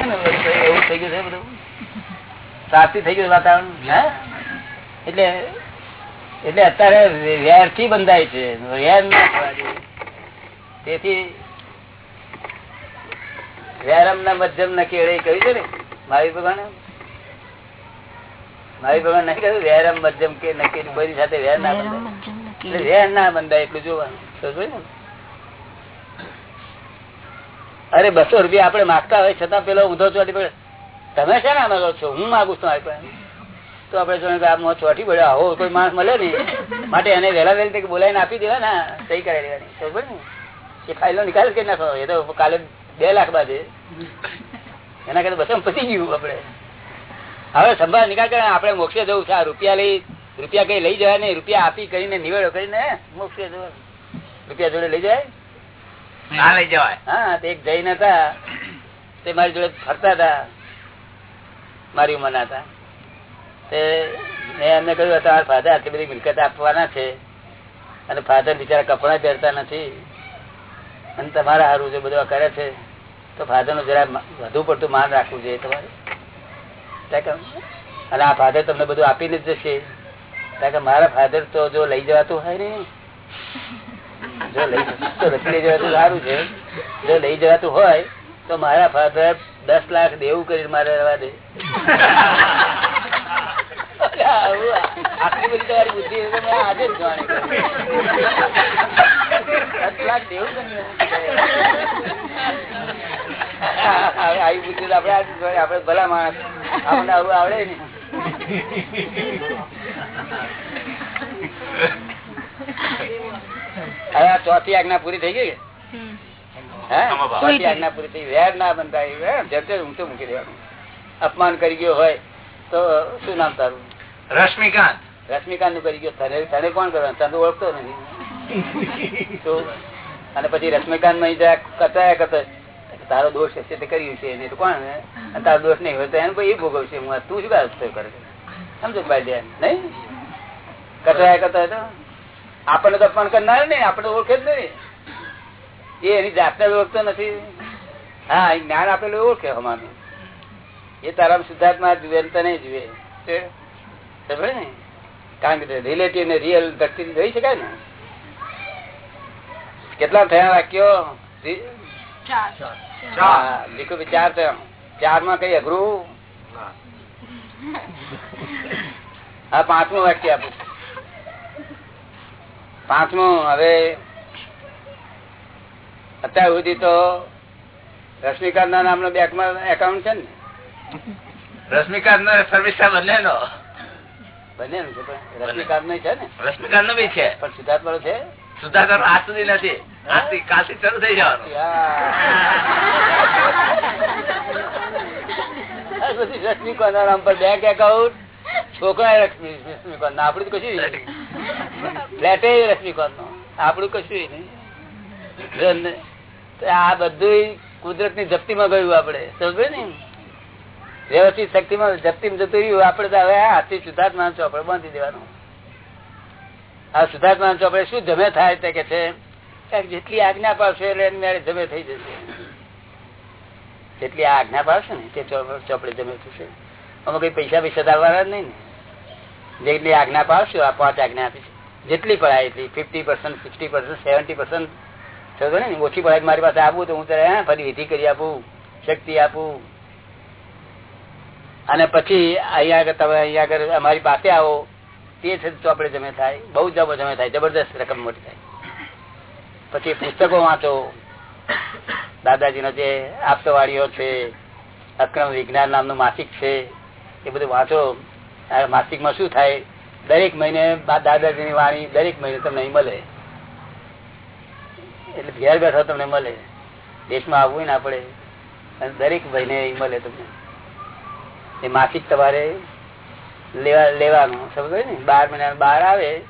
છે ને એવું થઈ ગયું છે બધું? સાચી થઈ ગયું વાતાવરણ? હે? એટલે એટલે અત્યારે વેરથી બંધાય છે. વેર ના તેથી વેરમ ના મધ્યમ ના કેળે કહ્યું છે ને મારી ભગવાન? મારી ભગવાન નહીં કહ્યું વ્યાયામ મધ્યમ કે નક્કી બધી સાથે વેર ના બંધાય. એટલે વેર ના બંધાય એટલું જોવાનું. સમજો ને? અરે બસો રૂપિયા આપડે માગતા હોય, છતાં પેલો ઊંધો ચોટી પડે. તમે છે ને માગો છો? હું માગુ છું તો આપડે જો આ ચોટી પડ્યો આવો, કોઈ માણસ મળે ને માટે એને વહેલા વહેલી બોલાવીને આપી દેવા ને સહી કરાવી દેવાની. ખબર ને એ ફાઇલો નિકાલ કરી નાખો એ તો કાલે બે લાખ બાદ એના કરતા બસો પતી ગયું આપડે હવે સંભાળ નિકાલ કરે આપડે મોક્ષે જવું છે. આ રૂપિયા લઈ, રૂપિયા કઈ લઈ જવાય નહીં. રૂપિયા આપી કરીને નિવેડો કરીને મોક્ષે જવાનું. રૂપિયા જોડે લઈ જાય એક જૈન હતા. તે મારી જોડે ફરતા હતા. મારી ઉંમરના હતા. મેં એમને કહ્યું તમારા ફાધર આટલી બધી મિલકત આપવાના છે અને ફાધર બિચારા કપડા પહેરતા નથી અને તમારે સારું જે બધું કરે છે, તો ફાધરનું જરા વધુ પડતું માન રાખવું જોઈએ તમારે. અને આ ફાધર તમને બધું આપીને જ જશે. કારણ કે, મારા ફાધર તો જો લઈ જવાતું હોય ને જો લઈ તો લઈ જવાતું સારું છે. જો લઈ જવાતું હોય, તો મારા ફાધર દસ લાખ દેવું કરી મારે રહેવા દે. આટલી બધી બુદ્ધિ આજે જ આવી બુદ્ધિ આપડે આપડે ભલા માણસ. આપણને આવું આવડે ને હવે આ ચોથી આજ્ઞા પૂરી થઈ ગઈ? ચોથી આજ્ઞા પૂરી થઈ વેર ના બંધાય જતે ઊંચું મૂકી દેવાનું. અપમાન કરી ગયો હોય તો શું નામ તારું? રશ્મિકાંત. રશ્મિકાંતનું કરી ગયો. તને તને કોણ કરવાનું? તને ઓળખતો નથી. અને પછી રશ્મિકાંતમાં કચાયા કચાય તારો દોષ હશે તે કર્યું છે એને તો કોણ તારો દોષ નહીં હોય તો એને એ ભોગવશે. હું તું શું કરે? સમજો ભાઈ ધ્યાન નહીં? કચાયા કરતા તો? આપણને તો અપમાન કરનાર ને આપણે ઓળખે જ નહીં. એ એની જાતને ઓળખતો નથી. હા જ્ઞાન આપેલું ઓળખે અમારું. એ તારા સિદ્ધાર્થમાં જુએ તને જુએ. ને કારણ કે રિલેટિવ ને રિયલ દ્રષ્ટિ જોઈ શકાય ને? કેટલા થયા વાક્યો? લીખું ચાર. થયા ચારમાં કઈ અઘરું? હા પાંચમું વાક્ય આપું. પાંચમું હવે અત્યાર સુધી તો રશ્મિકાંત ના નામનો બેંકમાં એકાઉન્ટ છે ને? રશ્મિકાંત નો સર્વિસ બંને નો બંને નું રશ્મિકાંત નો છે ને? રશ્મિકાંત નો બી છે. પણ સિદ્ધાર્થ વાળો છે? સુધાકર આજ સુધી નથી. આજથી કાલથી શરૂ થઈ જવાનું. રશ્મિકાંત નામ પર બેંક એકાઉન્ટ છોકરા રશ્મિકાંત આપડું કશું ફ્લેટ રશ્મિકાંત નો આપડું કશું નહીં. આ બધું કુદરતની જપ્તી માં ગયું આપડે સમજે ને વ્યવસ્થિત શક્તિ માં જપ્તી માં જતું રહ્યું. આપડે તો હવે હાથી સુધાર્થ ચોપડે બાંધી દેવાનું. આ સુધાર્થ માન ચોપડે શું જમે થાય તે કે છે? જેટલી આજ્ઞા પાડશે એટલે એની મેળે જમે થઈ જશે. જેટલી આજ્ઞા પાડશે ને તે ચોપડે જમે થશે. અમે કઈ પૈસા પૈસા દાવવાના જ નહીં ને. જેટલી આજ્ઞા પાડશો, આ પાંચ આજ્ઞા આપી છે. જેટલી પડાય એટલી fifty percent sixty percent seventy percent ને, ઓછી પડાય મારી પાસે આપવું તો હું ત્યારે ફરી વિધિ કરી આપું, શક્તિ આપું. અને પછી અહીંયા આગળ તમે અહીંયા આગળ અમારી પાસે આવો, તે છે ચોપડે જમે થાય, બહુ જબો જમે થાય, જબરદસ્ત રકમ મોટી થાય. પછી પુસ્તકો વાંચો. દાદાજીનો જે આપતવાળીઓ છે, અક્રમ વિજ્ઞાન નામનું માસિક છે, એ બધું વાંચો. માસિકમાં શું થાય? દરેક મહિને દાદાજીની વાણી દરેક મહિને તમને મળે. એટલે ઘેર બેઠો તમને મળે. દેશમાં આવવું ના પડે. અને દરેક મહિને અહીં મળે તમને. એ માસિક તમારે લેવા લેવાનું. સમજ ને? બાર મહિના બહાર આવે.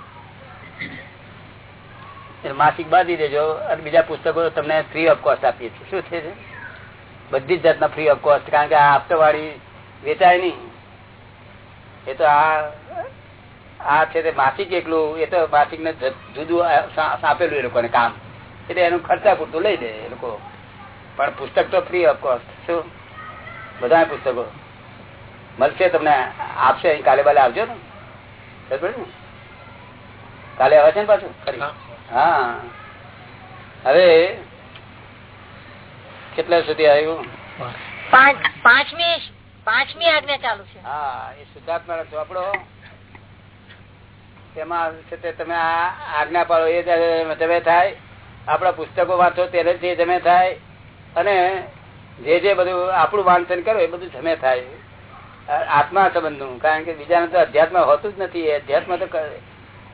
માસિક બાંધી દેજો. અને બીજા પુસ્તકો તમને ફ્રી ઓફ કોસ્ટ આપીએ છીએ. શું છે? બધી જ જાતના ફ્રી ઓફ કોસ્ટ કારણ કે આ હપ્તાવાળી વેચાય નહીં. એ તો આ આ છે તે માસિક એકલું એ તો માસિક ને જુદું આપેલું એ લોકોને કામ. એટલે એનું ખર્ચા પૂરતું લઈ દે એ લોકો. પણ પુસ્તક તો ફ્રી ઓફ કોસ્ટ શું? બધા પુસ્તકો. મળશે તમને આપશે. અહીં કાલે બાલે આવજો ને. કાલે આવે છે ને પાછું? ખરી હા. હવે કેટલા સુધી આવ્યું? પાંચ પાંચમી પાંચમી આજ્ઞા ચાલુ છે. હા એ શુદ્ધાત્મા ચોપડો. તેમાં છે તે તમે આજ્ઞા પાડો, એ તમે થાય. આપણા પુસ્તકો વાંચો તેને જે તમે થાય. અને જે જે બધું આપણું વાંચન કરો, એ બધું જમે થાય. આત્મા સંબંધનું, કારણ કે બીજાને તો અધ્યાત્મ હોતું જ નથી. અધ્યાત્મ તો.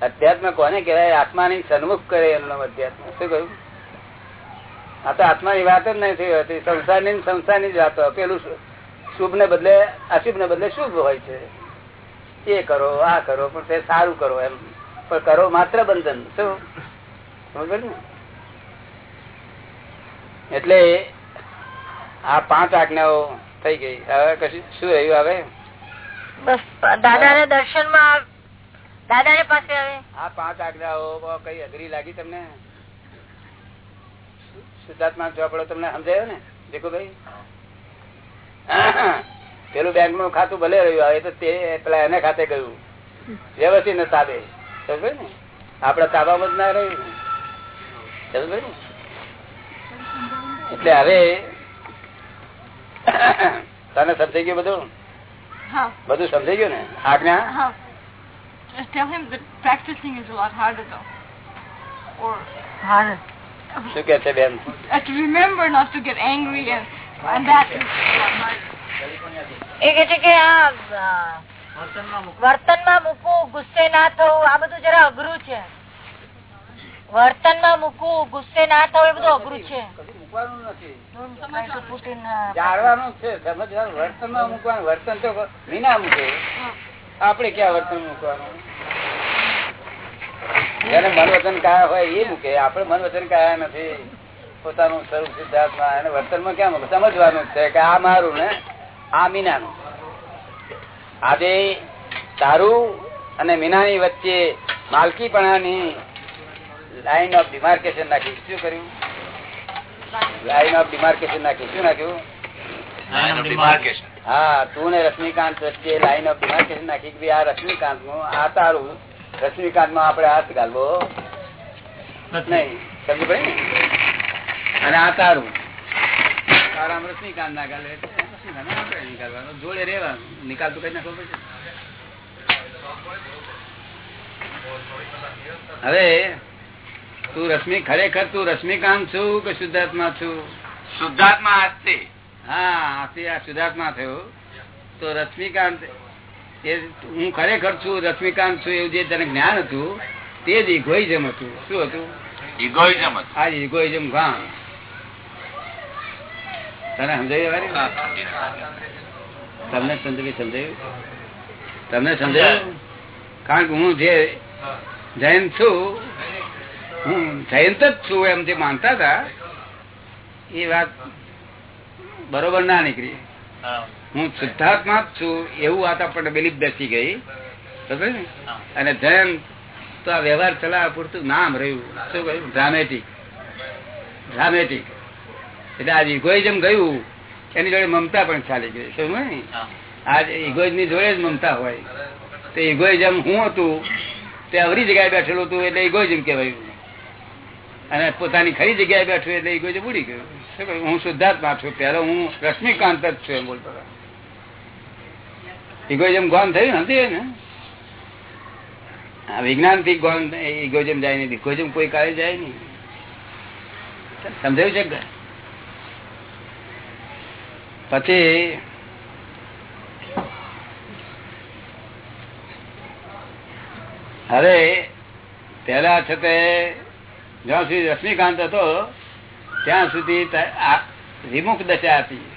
અધ્યાત્મ કોને કહેવાય? આત્માની સન્મુખ કરે એમનો અધ્યાત્મ. શું કહ્યું? આ તો આત્માની વાત જ નથી હોતી. સંસારની ને સંસારની જ વાતો. પેલું શુભ ને બદલે અશુભ ને બદલે શુભ હોય છે. એ કરો આ કરો પણ તે સારું કરો એમ. પણ કરો માત્ર બંધન શું? પડી એટલે આ પાંચ આજ્ઞાઓ થઈ ગઈ. હવે કશું શું રહ્યું હવે? બસ દાદા ને દર્શનમાં દાદા ને પાસે હવે. આ પાંચ આજ્ઞાઓ કઈ અઘરી લાગી તમને? શુદ્ધાત્મા ચોપડો તમને સમજાયો ને દેખો ભાઈ પેલું બેંકનું ખાતું ભલે રહ્યું હવે તો તે પેલા એને ખાતે ગયું વ્યવસ્થિત ને તાબે સમજ ને આપડા તાબામાં જ ના રહ્યું સમજ ને એટલે હવે તને સમજાઈ ગયું બધું. બધું સમજાઈ ગયું ને આજ્ઞા Huh. Just tell him that practicing is a lot harder though. Or હા શું કે છે બેન uh, to remember not to get angry and and that is a lot harder. એ કે છે કે આ વર્તનમાં મૂકવું ગુસ્સે ના થવું આ બધું જરા અઘરું છે. વર્તનમાં મૂકવું ગુસ્સે ના થવું એ બધું અઘરું છે. જાણવાનું સમજવાનું વર્તનમાં મૂકવાનું વર્તન તો વિના મૂકે. આપણે ક્યાં વર્તન મૂકવાનું? જેને મન વચન કયા હોય એ મૂકે. આપણે મન વચન કયા નથી. પોતાનું સ્વરૂપ સિદ્ધાર્થમાં એને વર્તનમાં ક્યાં મૂકે? સમજવાનું છે કે આ મારું ને આ મીનાનું આજે તારું અને મીનાની વચ્ચે માલકીપણાની લાઈન ઓફ ડિમાર્કેશન નાખી. શું કર્યું? લાઈન ઓફ ડિમાર્કેશન નાખી. શું નાખ્યું. હા તું ને રશ્મિકાંત વચ્ચે લાઈન ઓફ ડિમાર્કેશન નાખી કે આ રશ્મિકાંતનું આ તારું રશ્મિકાંતમાં આપણે હાથ ગાલવો. નહીં. સમજ ભાઈ અને આ તારું. ના. જોડે રહેવાનું. નિકાલ તો કઈ નાખવો પડશે હવે તું રશ્મિ ખરેખર તું રશ્મિકાંત છું કે શુદ્ધાત્મા છું? શુદ્ધાત્મા હસ્તે હા આથી આ શુદ્ધાત્મા થયો. તો રશ્મિકાંત એ હું ખરેખર છું રશ્મિકાંત છું એવું જે તને જ્ઞાન હતું તે જ ઇગોઇઝમ હતું. શું હતું? ઇગોઇઝમ હા આ ઇગોઇઝમ ગામ તને સમજાયું તમને સમજાવી સમજાયું? તમને સમજાયું? કારણ કે હું જે જૈન છું, હું જૈન જ છું એમ જે માનતા હતા, એ વાત બરોબર ના નીકળી. હું શુદ્ધાત્મા જ છું એવું વાત આપણને બિલીફ બેસી ગઈ. ને? અને જૈન તો આ વ્યવહાર ચલાવવા પૂરતું નામ રહ્યું. શું કહ્યું? ડ્રામેટિક ડ્રામેટિક એટલે આજ ઇગોઇઝમ ગયું એની જોડે મમતા પણ ચાલી ગઈ. શું ને? આજ ઇગોઇઝમની જોડે જ મમતા હોય. તો ઇગોઇઝમ હું હતું? તે અવરી જગ્યાએ બેઠેલું હતું એટલે ઇગોઇઝમ કહેવાયું. અને પોતાની ખરી જગ્યાએ બેઠું એટલે ઇગોઇઝમ ઉડી ગયું. શું કહ્યું? હું શુદ્ધાત્મા છું. પેલો હું રશ્મિકાંત જ છું એમ બોલતો ઇગોઇઝમ ગોન થયું નથી ને આ વિજ્ઞાનથી ગોન ઇગોઇઝમ જાય નહીં. ઇગોઇઝમ કોઈ કાળે જાય નહીં. સમજાયું છે? પછી હવે પેલા છે તે જ્યાં સુધી રશ્મિકાંત હતો ત્યાં સુધી વિમુખ દશા હતી.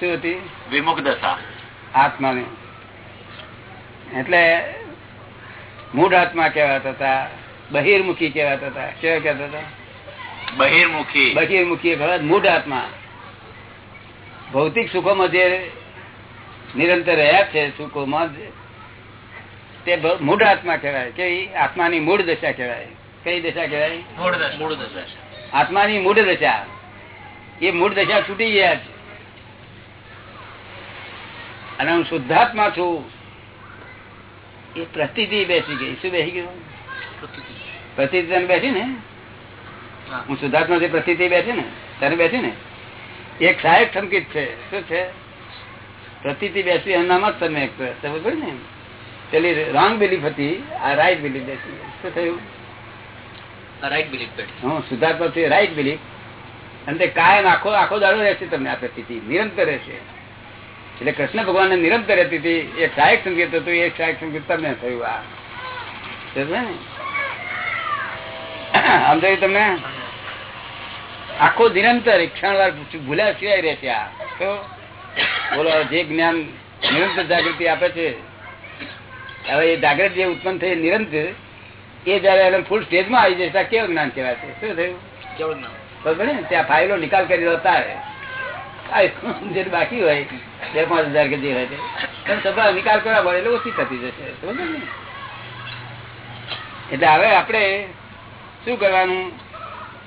શું હતી? વિમુખ દશા. આત્માની. એટલે મૂળ આત્મા કેવાતા હતા બહિર્મુખી કેવાતા હતા. કેવા કેતા હતા? બહિર્મુખી. બહિર્મુખી મૂળ આત્મા. ભૌતિક સુખોમાં જે નિરંતર રહ્યા છે સુખોમાં તે મૂળ આત્મા કહેવાય કે આત્માની મૂળ દશા કહેવાય. કઈ દશા કહેવાય? મૂળ દશા. આત્માની મૂળ દશા. એ મૂળ દશા છૂટી ગયા છે. અને હું શુદ્ધાત્મા છું. એ પ્રતિતિ બેસી ગઈ. શું બેસી ગયું? પ્રતિતિ. બેસી ને? હું. શુદ્ધાત્મા જે પ્રતિતિ બેસી ને? તને બેસી ને? એક સહાયક સંકેત છે. શું છે? પ્રતિ બેસી એનામાં જ તમે સમજ ને? પેલી રોંગ બિલીફ હતી આ રાઈટ બિલીફ બેસી શું થયું? રાઈટ બિલીફ હું સુધારતો છું રાઈટ બિલીફ અને તે કાયમ આખો આખો દાડો રહેશે તમને આ પ્રતિ નિરંતર રહેશે. એટલે કૃષ્ણ ભગવાન નિરંતર રહેતી હતી. એક સહાયક સંકેત હતું એક સહાયક સંકેત તમને થયું આ. સમજ્યા ને? સમજાયું તમને? આખો નિરંતર ક્ષણ વાર ભૂલ્યા સિવાય રહે છે આ. તો બોલો જે જ્ઞાન નિરંતર જાગૃતિ આપે છે હવે એ જાગૃતિ જે ઉત્પન્ન થઈ નિરંતર એ જયારે એને ફૂલ સ્ટેજમાં આવી જશે કેવું જ્ઞાન કહેવાય છે? શું થયું? કેવું જ્ઞાન. બરોબર ને? ત્યાં ફાઇલો નિકાલ કરી જે બાકી હોય બે પાંચ હજાર કે જે હોય તે. સભા નિકાલ કરવા મળે એટલે ઓછી થતી જશે. સમજો ને? એટલે હવે આપણે શું કરવાનું?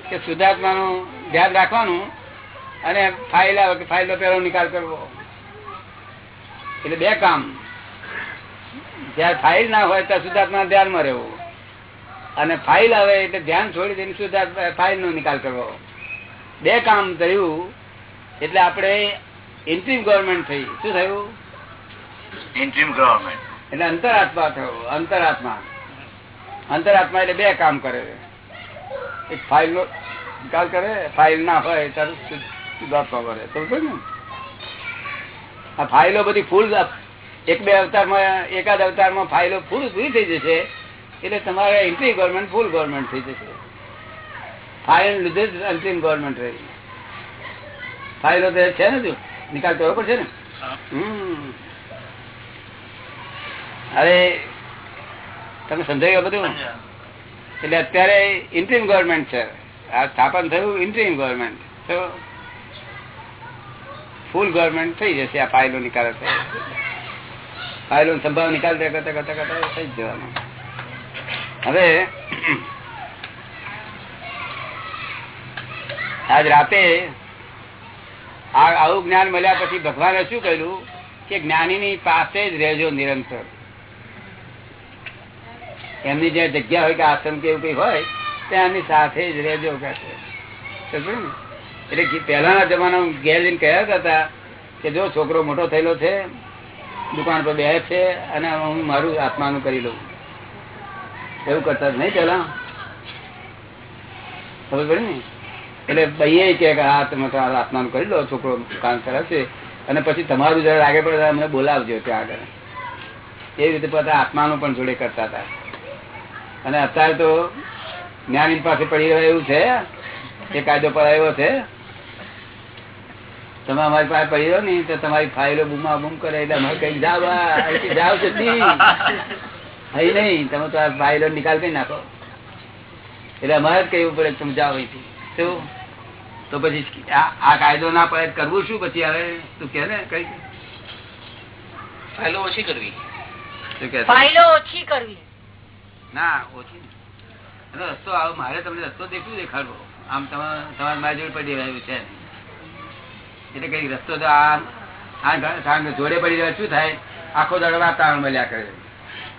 કે શુદ્ધાત્માનું ધ્યાન રાખવાનું અને ફાઇલ આવે કે ફાઇલ પેલો નિકાલ કરવો. એટલે બે કામ. જયારે ફાઇલ ના હોય ત્યાં શુદ્ધાત્મા ધ્યાનમાં રહેવું. અને ફાઇલ આવે એટલે ધ્યાન છોડી દઈને શુદ્ધાત્મા ફાઇલ નો નિકાલ કરવો. બે કામ થયું એટલે આપણે ઇન્ટ્રીમ ગવર્મેન્ટ થઈ. શું થયું? ઇન્ટ્રીમ ગવર્મેન્ટ એટલે અંતરાત્મા થયો અંતરાત્મા. અંતરાત્મા એટલે બે કામ કરે. એક ફાઇલ નો નિકાલ કરે ફાઇલ ના હોય ત્યારે શુદ્ધાત્મા કરે સમજો ને? આ ફાઇલો બધી ફૂલ એક બે અવતારમાં એકાદ અવતારમાં ફાઇલો ફૂલ પૂરી થઈ જશે એટલે તમારે એન્ટ્રી ગવર્મેન્ટ ફૂલ ગવર્મેન્ટ થઈ જશે. ફાઇલ લીધે જ અંતિમ ગવર્મેન્ટ રહી. ફાઇલો તો છે ને તું નિકાલ કરવો પડશે ને? હમ. અરે તમે સમજાયું બધું? એટલે અત્યારે ઇન્ટ્રીમ ગવર્મેન્ટ છે. આ સ્થાપન થયું ઇન્ટ્રીમ ગવર્મેન્ટ ફૂલ ગવર્મેન્ટ થઈ જશે આ ફાઇલો નિકાલ ફાઇલો સંભાવ નિકાલ કરતા કરતા કરતા થઈ જવાનું. હવે આજ રાતે આવું જ્ઞાન મળ્યા પછી ભગવાને શું કહ્યું કે જ્ઞાનીની પાસે જ રહેજો નિરંતર. એમની જે જગ્યા હોય કે આશ્રમ કે એવું કઈ હોય ત્યાં એમની સાથે જ રહેજો કે? એટલે પહેલાના જમાનામાં ઘેર જઈને કહેતા હતા કે જો છોકરો મોટો થયેલો છે, દુકાન પર બે છે અને હું મારું આત્માનું કરી લઉં. એવું કરતા નહીં પેલા ખબર પડે ને? એટલે ભાઈએ કે, હા, તમે તમારા આત્માનું કરી લો, છોકરો કામ કરે છે. અને પછી તમારું જરા આગળ પડે અમને બોલાવજો ત્યાં આગળ. એ રીતે પોતા આત્માનું પણ જોડે કરતા હતા. અને અત્યારે તો જ્ઞાની પાસે પડી રહ્યો એવું છે એ કાયદો પડાયો છે. તમે અમારી પાસે પડી રહ્યો ને તો તમારી ફાઇલો બુમા બુમ કરે એટલે અમારે કઈ જાવ જાવ છે હઈ નહીં તમે તો આ ફાઇલો નિકાલ કરી નાખો. એટલે અમારે જ કહેવું પડે તમે જાઓ અહીંથી. શું? તો પછી આ આ કાયદો ના પડે કરવું શું પછી હવે? તું કે ને કઈ ફાઇલો ઓછી કરવી. શું કે ફાઇલો ઓછી કરવી. ના ઓછી. રસ્તો આવો, મારે તમને રસ્તો દેખવું દેખાડવો. આમ તમારે મારી જોડે પડી રહ્યું છે. એટલે કઈ રસ્તો તો આ જોડે પડી રહ્યો, શું થાય? આખો દાડો વાતાવરણ મળ્યા કરે.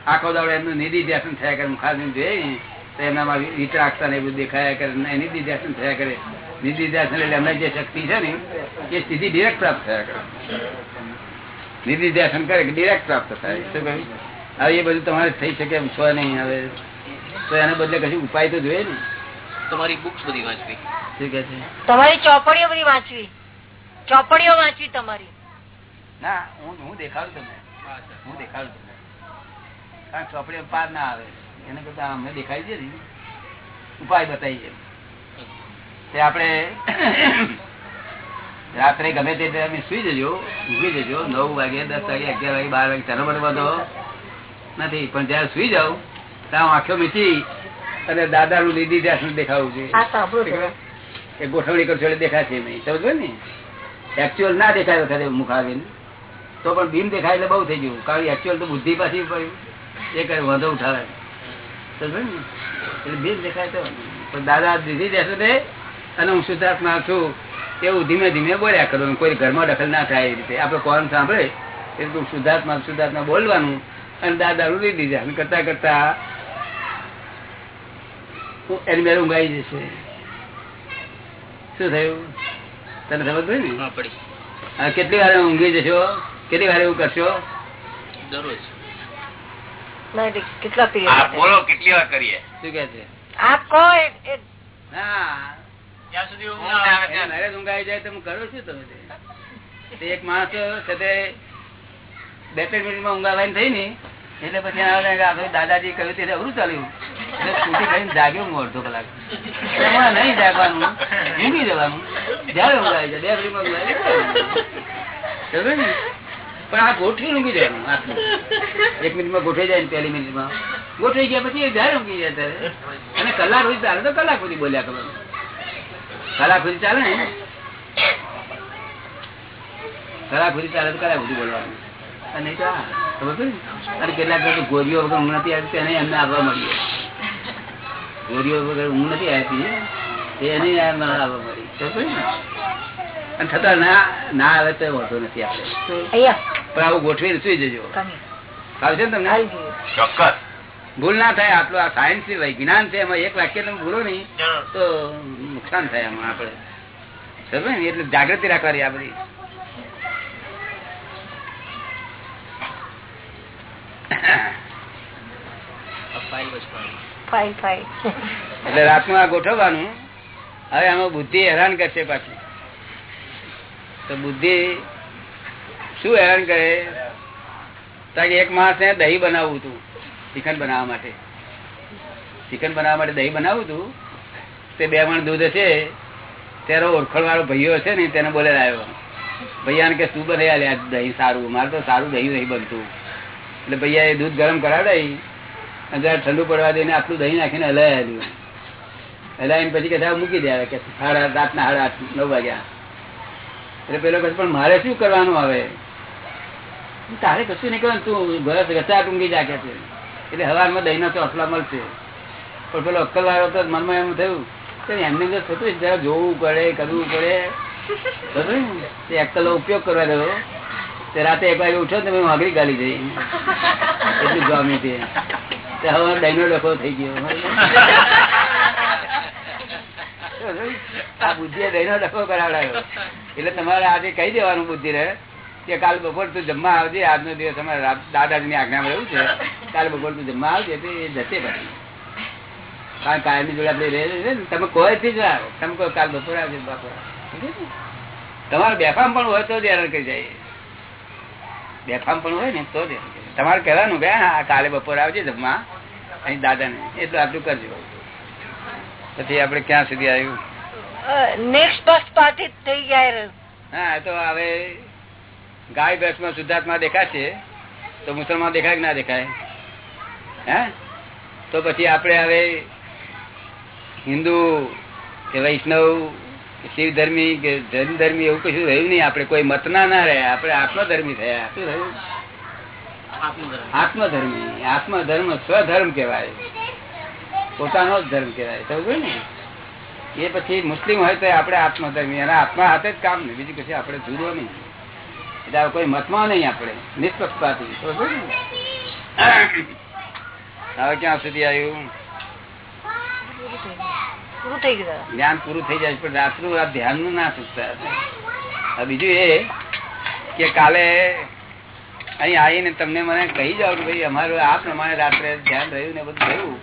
આખો દાડો એમનું નિધિ ધ્યાસન થયા કરે. મુખારબીન જોઈએ તો એમનામાં ને બધું દેખાયા કરે ને નિધિ ધ્યાસન થયા કરે. નિધિ ધ્યાસન એટલે એમને જે શક્તિ છે ને, એ સીધી ડિરેક્ટ પ્રાપ્ત થયા કરે. નિધિ ધ્યાસન કરે ડિરેક્ટ પ્રાપ્ત થાય. શું કહ્યું? હવે એ બધું તમારે થઈ શકે એમ છો નહીં હવે. તો એને બદલે કશું ઉપાય તો જોઈએ ને? તમારી બુક્સ બધી વાંચવી. શું કે છે? તમારી ચોપડીઓ બધી વાંચવી. ચોપડીઓ વાંચવી તમારી. ના હું હું દેખાડું તમને. હું દેખાડું તમને. કારણ ચોપડીઓ પાર ના આવે. એને કરતા અમને દેખાય છે ઉપાય બતાવી છે તે આપણે રાત્રે ગમે તે તમે સુઈ જજો ઊંઘી જજો. નવ વાગે દસ વાગે અગિયાર વાગે બાર વાગે ચાલો બધો નથી. પણ જયારે સુઈ જાવ ત્યાં આંખો મીચી અને દાદા નું લીધી ત્યાં દેખાવું છું. એ ગોઠવણી કરશો એટલે દેખાશે નહીં. સમજ ને? એકચ્યુઅલ ના દેખાય વખતે મુખ આવીને. તો પણ બીમ દેખાય એટલે બહુ થઈ ગયું. કારણ એકચ્યુઅલ તો બુદ્ધિ પાછી પડ્યું એ કઈ વાંધો ઉઠાવે સમજ ને? એટલે બીમ દેખાય તો. પણ દાદા દીધી દેશે તે અને હું શુદ્ધાત્મા છું. એવું ધીમે ધીમે બોલ્યા કરું. કોઈ ઘરમાં દખલ ના થાય એ રીતે. આપણે કોણ સાંભળે? એટલે શુદ્ધાત્મા શુદ્ધાત્મા બોલવાનું. અને દાદા રૂડી દીધા અને કરતા કરતા એની મેરે ઊંઘાઈ જશે. શું થયું? તને સમજ પડી ને? હા, કેટલી વાર ઊંઘી જશો? કેટલી વાર એવું કરશો? દરરોજ. કેટલા બોલો કેટલી વાર કરીએ? શું કે છે? આપ કહો એ- એ હા ત્યાં સુધી ઊંઘાઈ જાય તો હું કરું છું તમે એક માણસ બે ત્રણ મિનિટમાં ઊંઘાવાની થઈ ને એટલે પછી કે દાદાજી કહ્યું અવરું ચાલ્યું. એટલે કરીને જાગ્યો હું અડધો કલાક. એમાં નહીં જાગવાનું. ઊંઘી જવાનું. જયારે ઊંઘાય છે, બે ને? પણ આ ગોઠવી ઊંઘી જવાનું એક મિનિટમાં ગોઠવી જાય ને પહેલી મિનિટમાં. ગોઠવી ગયા પછી જયારે ઊંઘી જાય ત્યારે. અને કલાક સુધી ચાલે તો કલાક સુધી બોલ્યા ખબર કલાક સુધી ચાલે ને? કલાક સુધી ચાલે તો કલાક સુધી બોલવાનું. અને નહીં તો આ, ખબર પડી ને? અને કેટલાક ગોરીઓ વગર ઊંઘ નથી આવતી તેને એમને આવવા મળી ગોરીઓ વગર ઊંઘ નથી આવતી એને આવવા મળી ખબર પડી ને? અને છતાં ના ના આવે તો વાંધો નથી આપણે પણ આવું ગોઠવી સુઈ જજો. આવશે ને તમને? ચોક્કસ. ભૂલ ના થાય આટલું આ સાયન્સ છે વિજ્ઞાન છે એમાં એક વાક્ય તમે ભૂલો નહીં. તો નુકસાન થાય એમાં આપણે. સમજ ને? એટલે જાગૃતિ રાખવાની આ એટલે રાતનું આ ગોઠવવાનું, હવે આમાં બુદ્ધિ હેરાન કરશે પાછી. તો બુદ્ધિ શું હેરાન કરે? એક માણસ ને દહીં બનાવવું હતું, ચિકન બનાવવા માટે. ચિકન બનાવવા માટે દહીં બનાવવું હતું, તે બે મણ દૂધ છે ત્યારે ઓળખણ વાળો ભાઈઓ છે ને, તેને બોલે આવ્યો. ભૈયાને કે શું બને દહીં સારું, મારે તો સારું દહીં નહીં બનતું. એટલે ભૈયા એ દૂધ ગરમ કરાવડાવી જરા ઠંડુ પડવા દઈને આટલું દહીં નાખીને હલાવી હલાવીને પછી કે મૂકી દે કે સાડા આઠ, રાતના સાડા આઠ નવ વાગ્યા. એટલે પેલો કહે પણ મારે શું કરવાનું આવે? તારે કશું નહીં કરવાનું તું ઘર રચા ઊંઘી જા છે. એટલે હવારમાં દહીં તો ચોસલા મળશે. પણ પેલો અક્કલ વાળો તો મનમાં એમ થયું કે એમને જો થતું જરા જોવું પડે કરવું પડે. અક્કલનો ઉપયોગ કરવા દેવો રાતે એક વાગે ઉઠો તમે વાઘરી ગાલી જઈ એટલું જામી તે. હવે ડાયનો ડખો થઈ ગયો. આ બુદ્ધિએ ડાયનો ડખો કરાવડાયો. એટલે તમારે આજે કહી દેવાનું બુદ્ધિ રહે કે કાલ બપોર તું જમવા આવજે. આજનો દિવસ અમારે દાદાજી ની આજ્ઞામાં રહ્યું છે. કાલ બપોર તું જમવા આવજે તો એ જશે પછી. કારણ કાયમી જોડે આપણે રહે છે તમે કોઈ થી જ આવો તમે કહો કાલ બપોર આવજે બપોર તમારે બેફામ પણ હોય તો જ હેરાન કરી જાય. બેફામ પણ હોય ને તો જ જાય. તમારે કહેવાનું કે હા કાલે બપોર આવજે જમવા. અહીં દાદા ને એટલું આટલું કરજો. પછી આપણે ક્યાં સુધી આવ્યું? નેક્સ્ટ બસ પાર્ટી થઈ ગયા હા તો હવે ગાય ભેંસમાં શુદ્ધાત્મા દેખાશે તો મુસલમાન દેખાય કે ના દેખાય? હે? તો પછી આપણે હવે હિન્દુ કે વૈષ્ણવ શિવ ધર્મી કે જૈન ધર્મી એવું કશું રહ્યું નહીં. આપણે કોઈ મતના ના રહ્યા. આપણે આત્મધર્મી થયા. શું રહ્યું? આત્મધર્મી. આત્મધર્મ. સ્વધર્મ કહેવાય. પોતાનો જ ધર્મ કહેવાય. સમજો ને? એ પછી મુસ્લિમ હોય તો આપણે આત્મધર્મી. અને આત્મા હાથે જ કામ નહીં. બીજું કશું આપણે જુદો નહીં. એટલે કોઈ મતમાં નહીં આપણે. નિષ્પક્ષતાથી સમજો ને? હવે ક્યાં સુધી આવ્યું? પૂરું થઈ ગયું જ્ઞાન પૂરું થઈ જાય પણ રાત્રું આ ધ્યાનનું ના ચૂકતા હવે બીજું એ કે કાલે અહીં આવીને તમને મને કહી જાવ કે ભાઈ અમારું આ પ્રમાણે રાત્રે ધ્યાન રહ્યું ને બધું થયું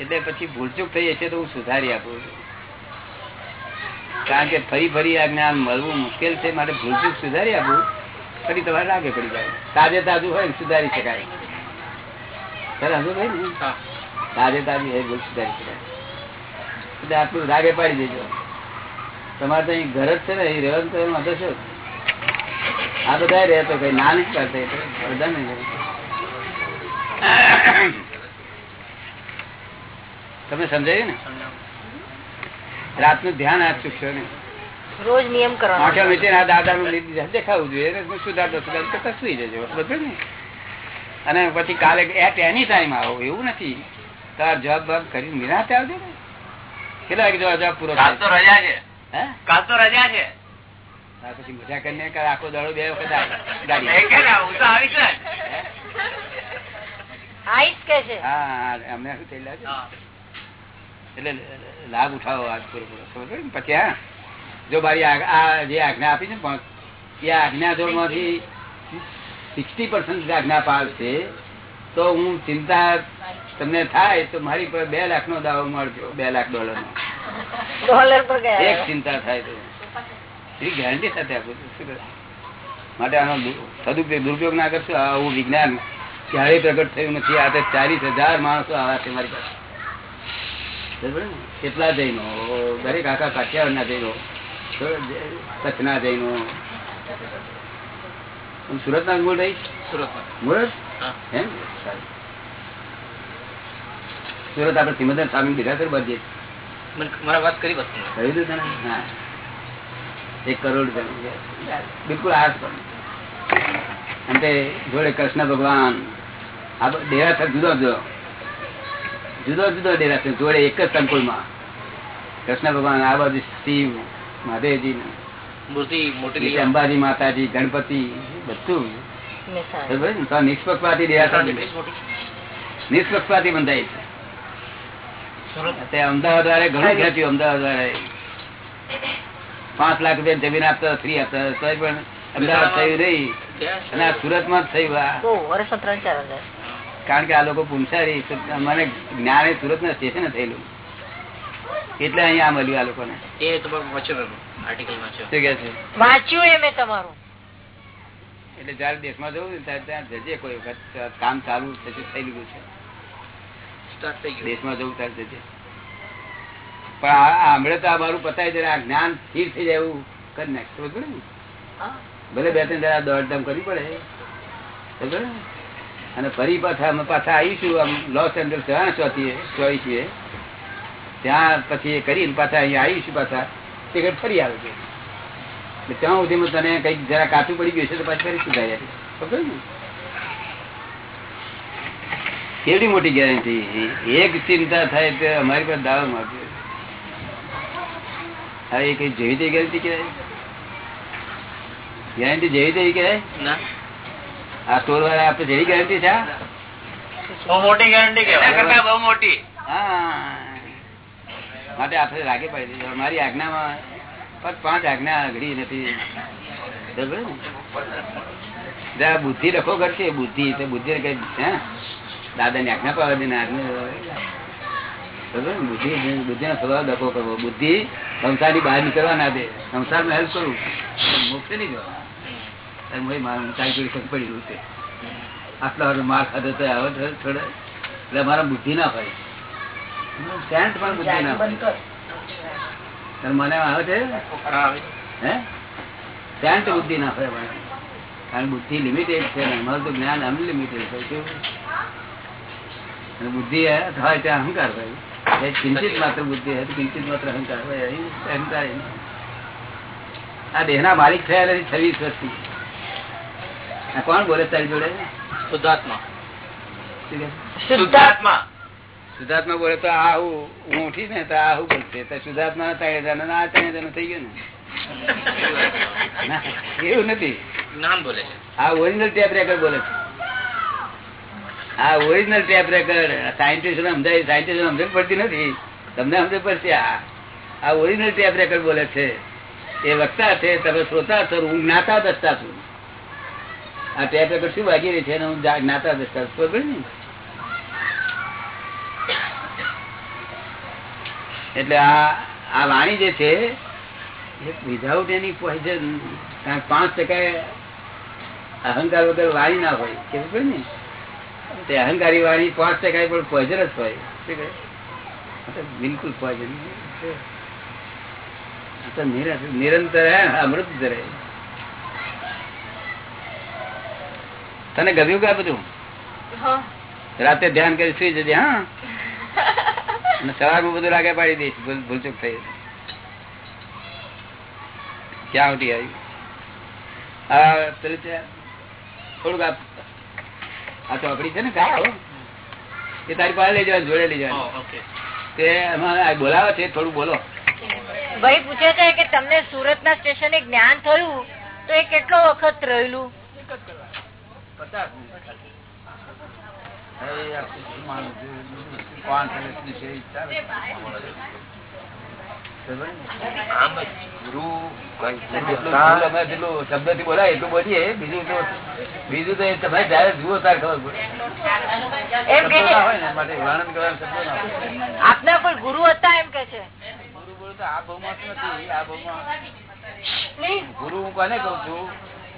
એટલે પછી ભૂલચૂક થઈ હશે તો હું સુધારી આપું કારણ કે ફરી ફરી આ જ્ઞાન મળવું મુશ્કેલ છે માટે ભૂલચૂક સુધારી આપું ફરી તમારે લાગે પડી જાય. તાજે તાજું હોય ને સુધારી શકાય. સરસ હજુ ભાઈ ને? તાજે તાજું હોય ભૂલ સુધારી શકાય. એટલે આટલું રાગે પાડી દેજો. તમારે તો અહીં ઘર જ છે ને એ રહેવાનું તો એમાં શું? આ બધા રહેતો કઈ ના નથી પાડતા બધા નહીં રહે. તમે સમજાયું ને? રાતનું ધ્યાન આ ચૂકશો ને. રોજ નિયમ આંખે કરવાનો મીચીને આ દાદાનું લીધું દેખાવું જોઈએ. સુધારતો સુધારતો કરતા સુઈ જજો. બધું ને અને પછી કાલે એટ એની ટાઈમ આવો. એવું નથી. તાર જવાબ કરી નિરાતે આવજો ને. કેટલા વાગે જવા જવાબ પૂરો કાલ તો રજા છે. કાલ તો રજા છે. પછી મજા કરીને કે આખો દાડો બે વખત આવે ગાડી. મેં કે ના, હું તો આવીશ જ. આઈસ કે છે? હા હા, અમને શું થઈ લાગે હા. એટલે લાભ ઉઠાવો આજ પૂરો પૂરો? પછી હા? જો મારી આ આ જે આજ્ઞા આપી છે પણ એ આજ્ઞા જો માંથી સિક્સટી પર્સન્ટ આજ્ઞા પાળશે તો હું ચિંતા તમને થાય તો મારી પર બે લાખ નો દાવો મળજો બે લાખ ડોલર નો એક ચિંતા થાય તો. ગેરંટી સાથે આપું છું માટે આનો સદુપયોગ દુરુપયોગ ના કરશો આવું વિજ્ઞાન ક્યારેય પ્રગટ થયું નથી. આ તો ચાલીસ હજાર માણસો આવ્યા છે મારી પાસે. કેટલા જૈનો? દરેક આખા કાઠિયાવાડ ના જૈનો. કચ્છ હું જૈનો સુરત ના મૂળ રહી સુરતમાં. મુરત એમ? સારું. સુરત આપડે સિમંદર સ્વામી બધીએ મને મારા વાત કરી કહી? હા. એક કરોડ બિલકુલ આસ પણ. અને જોડે કૃષ્ણ ભગવાન. આ દેરાસર જુદો જુદો. જુદો જુદો ડેરાસર જોડે એક જ સંકુલમાં. કૃષ્ણ ભગવાન આ બાજુ શિવ મહાદેવજી મૂર્તિ મોટી. અંબાજી માતાજી ગણપતિ બધું. નિષ્પક્ષપાતી દેરાસર નિષ્પક્ષપાતી બંધાય છે. તે અમદાવાદ વાળે ઘણું ખેંચ્યું અમદાવાદ વાળે પાંચ લાખ રૂપિયા જમીન આપતા ફ્રી આપતા. તોય પણ અમદાવાદ થયું નહીં. અને આ સુરતમાં થયું આ. કારણ કે આ લોકો પુનસારી મને જ્ઞાન સુરત ના સ્ટેશન થયેલું. એટલે અહીંયા મળ્યું આ લોકોને. એ તમારું વાંચ્યું મેં આર્ટિકલ વાંચ્યો. વાંચ્યું એ મેં તમારું. એટલે જયારે દેશમાં જવું ત્યારે ત્યાં જજે કોઈ વખત કામ ચાલુ થયેલું છે. સ્ટાર્ટ થઈ ગયું. દેશમાં જવું ત્યારે જશે પણ હમણાં તો આ મારું જરા આ જ્ઞાન સ્થિર થઈ જાય એવું કરી નાખ. ને? ભલે બે ત્રણ જરા દોડધામ કરવી પડે. ખબર અને ફરી પાછા અમે પાછા આવીશું આમ લોસ એન્જલ્સ જવાના ચોથી ચોઈ છીએ ત્યાં પછી કરીને પાછા અહીંયા આવીશું પાછા. ટિકિટ ફરી આવે છે. ત્યાં સુધીમાં તને કંઈક જરા કાચું પડી ગયું છે તો પાછી ફરી સુધારી. ખબર ને? કેવડી મોટી ગેરંટી એક ચિંતા થાય તો અમારી પાસે દાવા માંગે હા એ કઈ જેવી તેવી ગેરંટી કહેવાય? ગેરંટી જેવી તેવી કહેવાય? ના. આ સ્ટોર વાળા આપણે જેવી ગેરંટી છે બહુ મોટી ગેરંટી કહેવાય. બહુ મોટી. હા. માટે આપણે લાગે પડી દીધું અમારી આજ્ઞામાં પણ પાંચ આજ્ઞા આગળ નથી. બરાબર ને? બુદ્ધિ લખો કરશે બુદ્ધિ તો બુદ્ધિ કઈ હે? દાદા ની આજ્ઞા પાડે. ને? આજ્ઞા બુદ્ધિ બુદ્ધિ નો સ્વભાવ ડખો કરવો. બુદ્ધિ સંસારની બહાર નીકળવા ના દે. સંસારમાં હેલ્પ કરું મુક્ત નહીં જવા મારું કાંઈ પડી રહ્યું છે. આટલા વાર માર ખાધો તો આવો થોડે. એટલે મારા બુદ્ધિ ના ભાઈ સેન્ટ પણ બુદ્ધિ ના ભાઈ મને આવે છે? હે? સેન્ટ બુદ્ધિ ના ભાઈ. કારણ બુદ્ધિ લિમિટેડ છે ને અમારું તો જ્ઞાન અનલિમિટેડ છે. કેવું? બુદ્ધિ હોય ત્યાં અહંકાર હોય કિંચિત માત્ર બુદ્ધિ હોય કિંચિત માત્ર અહંકાર હોય અહંકાર આ દેહ દેહના માલિક થયા નથી છવ્વીસ વર્ષથી કોણ બોલે તારી જોડે? શુદ્ધાત્મા. શુદ્ધાત્મા. શુદ્ધાત્મા બોલે તો આ હું હું ને તો આ હું બોલશે. તો શુદ્ધાત્મા ત્રણ હજાર ના આ ત્રણ હજાર થઈ ગયું ને. એવું નથી. નામ બોલે આ ઓરિજિનલ ટેપ રેકર્ડ બોલે છે. આ ઓરિજિનલ ટેપ રેકર્ડ સાયન્ટિસ્ટ સમજાય સાયન્ટિસ્ટ સમજણ પડતી નથી. તમને સમજ પડશે આ. ઓરિજિનલ ટેપ રેકર્ડ બોલે છે. એ વક્તા છે, તમે શ્રોતા છો, હું જ્ઞાતા દસતા છું. આ ટેપ રેકર્ડ શું વાગી રહી છે હું જ્ઞાતા દસતા છું? ને? એટલે આ આ વાણી જે છે વિધાઉટ એની પોઈઝન કારણ પાંચ ટકા અહંકાર વગર વાણી ના હોય. કેવું ને? તે અહંકારી વાણી પાંચ ટકા પણ પોઈઝન જ હોય બિલકુલ પોઈઝન નિરંતર અમૃત ધરે. તને ગમ્યું કે બધું? રાતે ધ્યાન કરી સુઈ જજે હા? અને સવારમાં બધું લાગે પાડી દઈશ ભૂલ ભૂલચૂક થઈ ક્યાં ઉઠી આવી? થોડુંક આ ચોકડી છે ને કાળો એ તારી પાસે લઈ જવાનું જોડે લઈ જવાનું. તે અમારે બોલાવે છે થોડું બોલો. ભાઈ પૂછે છે કે તમને સુરત ના સ્ટેશને જ્ઞાન થયું? તો એ કેટલો વખત રહેલું? પચાસ બોલાય એટલું બોલીએ. બીજું તો બીજું તો તમે જયારે જુઓ ત્યારે ખબર પડે. માટે વર્ણન કરવાના શબ્દો ના આપના કોઈ ગુરુ હતા એમ કે છે. ગુરુ બોલું તો આ ભાવમાં નથી આ ભાવમાં ગુરુ હું કોને કઉ છું?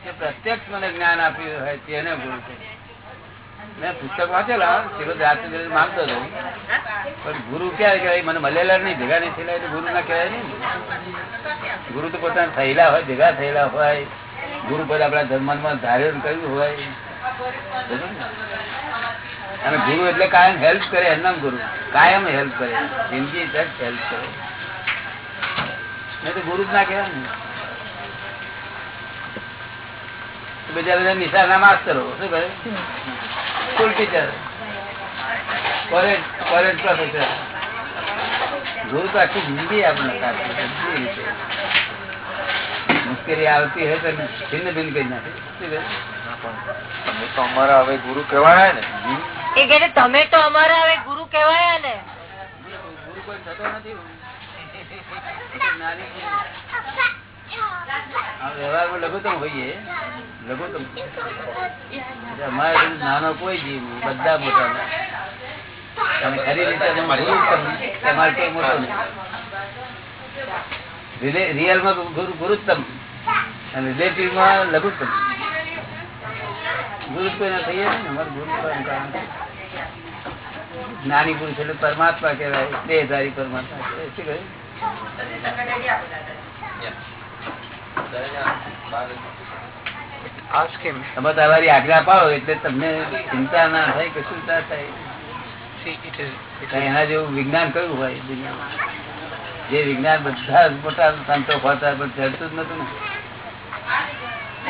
કે પ્રત્યક્ષ મને જ્ઞાન આપ્યું હોય તેને ગુરુ છે. મેં પુસ્તક વાંચેલા શિરો રાત્રે માંગતો હતો. પણ ગુરુ ક્યારે કહેવાય? મને મળેલા નહીં, ભેગા નહીં થયેલા એટલે ગુરુ ના કહેવાય નહીં ગુરુ તો પોતાના થયેલા હોય, ભેગા થયેલા હોય. ગુરુ પદ આપણા ધર્મમાં ધારણ કર્યું હોય? અને ગુરુ એટલે કાયમ હેલ્પ કરે, એમનામ ગુરુ. કાયમ હેલ્પ કરે. જિંદગી હેલ્પ કરે. નહીં તો ગુરુ જ ના. કહેવાય તો બીજા બધા નિશાળના માસ્તરો શું કરે school teacher college college professor ગુરુ તો આખી જિંદગી આપણે મુશ્કેલી આવતી હોય તો ભિન્ન ભિન્ન કરી નાખે. તમે તો અમારા હવે ગુરુ કહેવાય ને. તમે તો અમારા હવે ગુરુ કહેવાયા ને. ગુરુ કોઈ થતો નથી. વ્યવહારમાં લઘુત્તમ હોઈએ. લઘુત્તમ. અમારે નાનો કોઈ જીવ બધા મોટા ના. અને ખરી રીતે તમારે કોઈ મોટો નહીં. રિયલમાં ગુરુ ગુરુત્તમ. અને રિલેટિવમાં લઘુત્તમ. ગુરુત્વ ના થઈએ ને અમારે ગુરુત્વ નાની પુરુષ એટલે પરમાત્મા કહેવાય દેહધારી પરમાત્મા શું કહ્યું? તમે તમારી આજ્ઞા પાડો એટલે તમને ચિંતા ના થાય કે શું થાય. એના જેવું વિજ્ઞાન કયું હોય દુનિયામાં? જે વિજ્ઞાન બધા મોટા સંતો ફરતા પણ ચડતું જ નતું ને.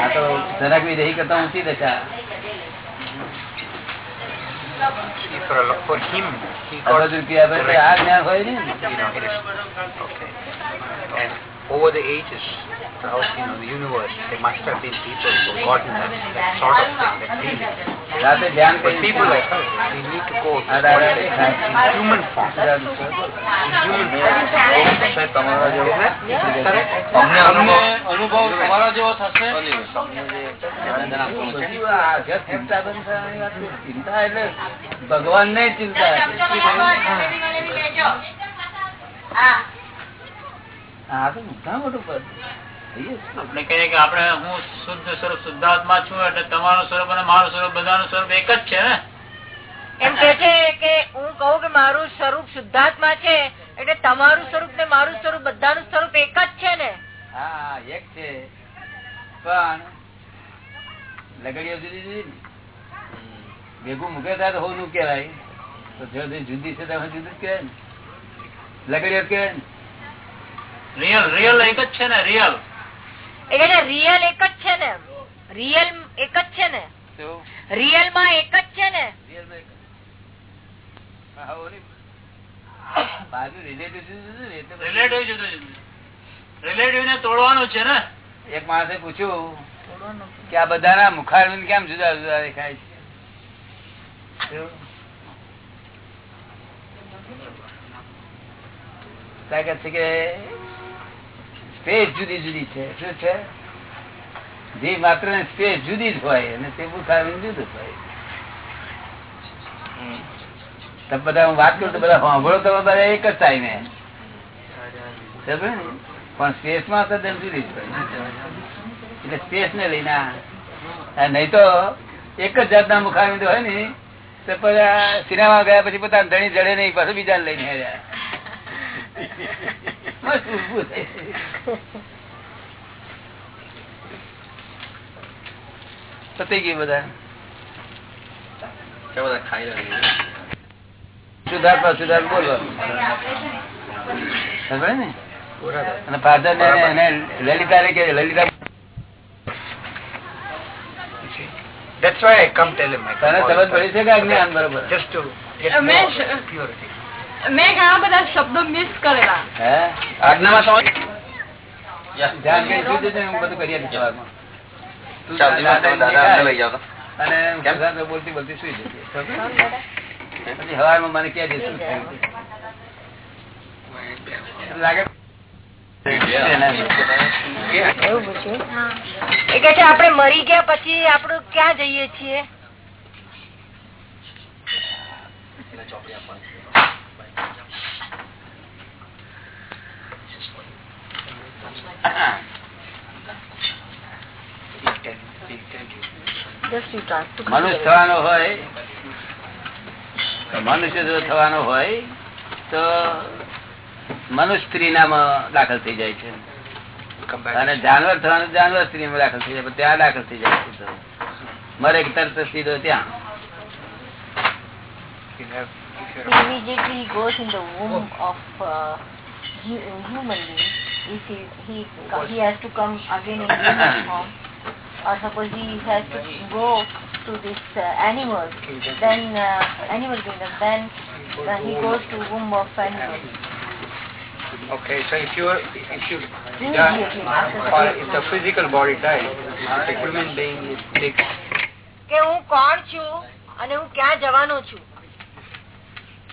આ તો જરાક બી રહી કરતા ઊંચી દશા. આ જ્ઞાન હોય ને. you know, it is okay. And over the ages, throughout you know the universe, there must have been people who gotten that, that sort of thing, that feeling. રાતે ધ્યાન But કરી people like us, we need to go આ દાદા દેખાય. in human form. In human form. સાહેબ, તમારા જેવો છે? Correct? અમને અનુભવ તમારા જેવો થશે બધી આ જગ ચિંતા બંધ થવાની વાત છે. ચિંતા એટલે ભગવાન ને ચિંતા આપણે કહીએ કે આપણે હું શુદ્ધ સ્વરૂપ શુદ્ધાત્મા છું એટલે તમારું સ્વરૂપ અને મારું સ્વરૂપ બધાનું સ્વરૂપ એક જ છે ને? એમ કે છે કે હું કહું કે મારું સ્વરૂપ શુદ્ધાત્મા છે એટલે તમારું સ્વરૂપ ને મારું સ્વરૂપ બધાનું સ્વરૂપ એક જ છે ને? હા એક છે. પણ લગડીઓ જુદી જુદી ને. ભેગું મૂકે તો હોવું કેવાય તો જુદી છે તો જુદી જ કહેવાય ને. લગડીઓ કહેવાય ને. રિયલ રિયલ એક જ છે ને રિયલ એટલે રિયલ એક જ છે ને. રિયલ એક જ છે ને. રિયલમાં એક જ છે ને. Real માં એક એક માણસે પૂછ્યું કે આ બધાના મુખારવિંદ કેમ જુદા જુદા દેખાય છે? એવું? કહે છે કે સ્પેસ જુદી જુદી છે. શું છે? જે માત્ર સ્પેસ જુદી જ હોય અને તે મુખારવિંદ જુદું હોય. તમે બધા હું વાત કરું તો બધા સાંભળો તમે બધા એક જ થાય ને? પણ સ્પેસમાં તો જુદી જ હોય. એટલે સ્પેસ ને લઈને નહીં તો એક જ જાતના મુખારવિંદ હોય ને તો પછી સિનેમા ગયા પછી પોતાના ધણી જડે નહીં પાછું બીજા લઈને મસ્ત. પતી ગયું બધા સુધાર સુધાર બોલવાનું સમજે ને અને ફાધર ને એને લલિતા ને કે Lalita That's why I come tell him. તને સમજ પડી છે કે આ જ્ઞાન બરોબર. Just to get more purity. મેં ઘણા બધા શબ્દો મિસ કરેલા. હે? આજ્ઞામાં સમજ ધ્યાન કરીને સુઈ ને હું બધું કરી આપીશ સવારમાં. તું દાદા લઈ જાઓ અને કેમ? બોલતી બોલતી સુઈ જજે પછી હવારમાં મને કહેજે શું લાગે એવું એ કે છે આપણે મરી ગયા પછી આપડે ક્યાં જઈએ છીએ? ચોપડી you મનુષ્ય થવાનો હોય મનુષ્ય જો થવાનો હોય તો મનુષ્ય સ્ત્રીનામાં દાખલ થઈ જાય છે અને જાનવર થવાનું જાનવર સ્ત્રીમાં દાખલ થઈ જાય ત્યાં દાખલ થઈ જાય છે. મરે તરત સીધો ત્યાં immediately goes in the womb of uh, human being. If he, he he has to come again in human form, or suppose he has to go to this uh, animal, then uh, animal kingdom, then uh, he goes to womb of animal. Okay, so if you if you Immediately after or the if the physical body dies, the human being is takes કે હું કોણ છું અને હું ક્યાં જવાનો છું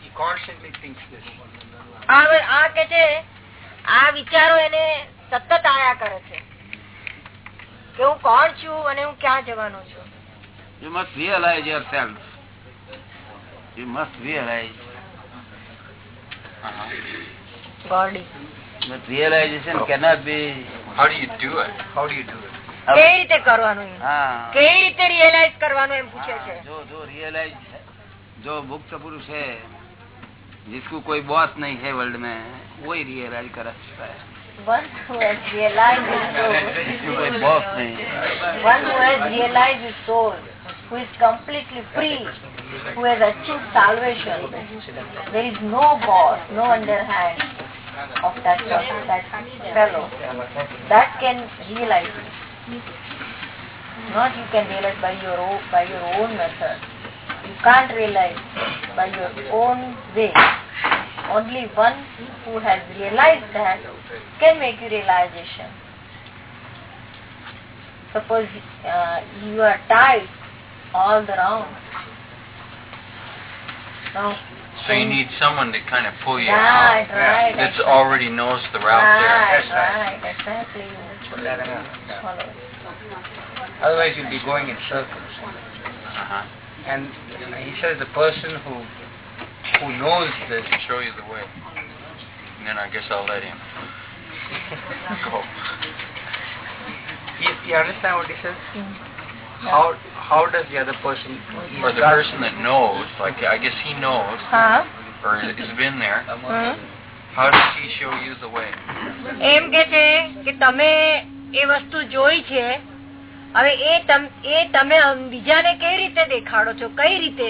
he constantly thinks this. આ આ કે છે આ વિચારો એને સતત આયા કરે છે કે હું કોણ છું અને હું ક્યાં જવાનો છું You must realize yourself. You must realize. Body But realization cannot be. How do you do it? How do you do it? કેવી રીતે કરવાનું એમ? हाँ કેવી રીતે રિયલાઇઝ કરવાનું એમ પૂછે છે जो जो रियलाइज जो मुक्त पुरुष है जिसको कोई बॉस नहीं है वर्ल्ड में One who has realized his soul, who is completely free, who has achieved salvation, there is no boss, no underhand of that person, that fellow. That can realize. Not you can realize by your own method. You can't realize by your own way. Only one who has realized that can make you realization. Suppose uh, you are tied all the round. Now, So you need someone to kind of pull you right, out right, that exactly. already knows the route right, there. right, exactly. Otherwise, you'll be going in circles. Uh-huh. And he says the person who who knows this Show you the way. And then I guess I'll let him go. You, you understand what he says? How how does the other person Or the person that knows, like I guess he knows, હા or has been there. Hmm. How does he show you the way? એમ કે છે કે તમે એ વસ્તુ જોઈ છે હવે એ એ તમે બીજાને કઈ રીતે દેખાડો છો કઈ રીતે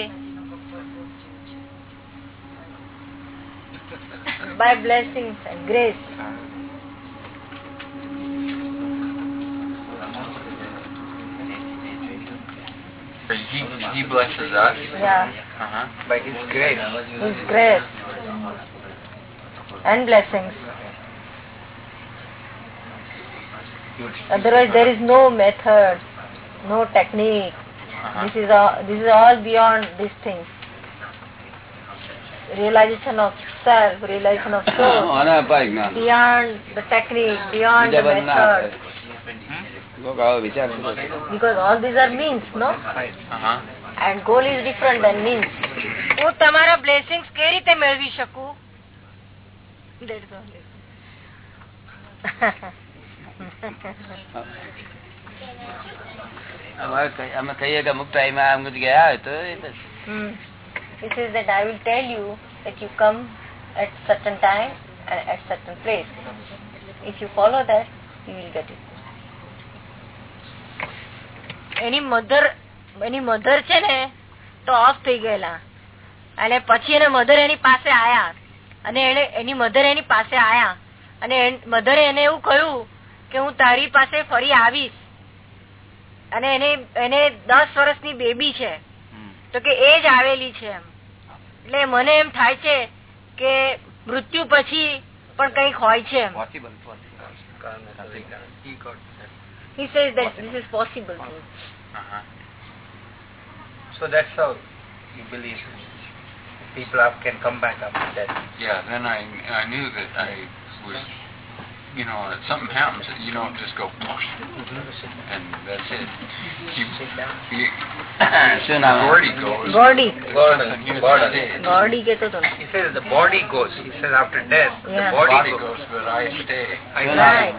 by blessing grace he he blesses us. yeah. Uh-huh. by his grace? His grace and blessings. Otherwise, there is no method, no technique. Uh-huh. This is all. This is all beyond these things. Realization of self, realization of soul, beyond the technique, beyond the method. Because all these are means, no? Uh-huh. And goal is different than means. હું તમારા blessings કેવી રીતે મેળવી શકું That's all. અમારે કઈ- અમે કહીએ કે અમુક ટાઈમે આમ ગયા હોય તો This. Hmm. Says that I will tell you that you come at certain time and at certain place. If you follow that, you will get it. એની મધર એની મધર છે ને તો ઓફ થઈ ગયેલા અને પછી એને મધર એની પાસે આયા અને એને એની મધર એની પાસે આયા અને મધરે એને એવું કહ્યું કે હું તારી પાસે ફરી આવીશ અને એને એને દસ વર્ષની બેબી છે તો કે એ જ આવેલી છે એમ એટલે મને એમ થાય છે કે મૃત્યુ પછી પણ કંઈક હોય છે એમ possible He says that this is possible. Uh-huh. So that's how you believe people have, can come back after death. Yeah, then I I knew that I was, you know, if something happens, you don't just go, and that's it. You, you, શું નામ Gordy goes. Gordy. Gordon, and you Gordon. stay. ગોડી કેતો હતો ને He says the body goes. He says after death, Yeah. the body, Body goes. goes, but I stay. I Right.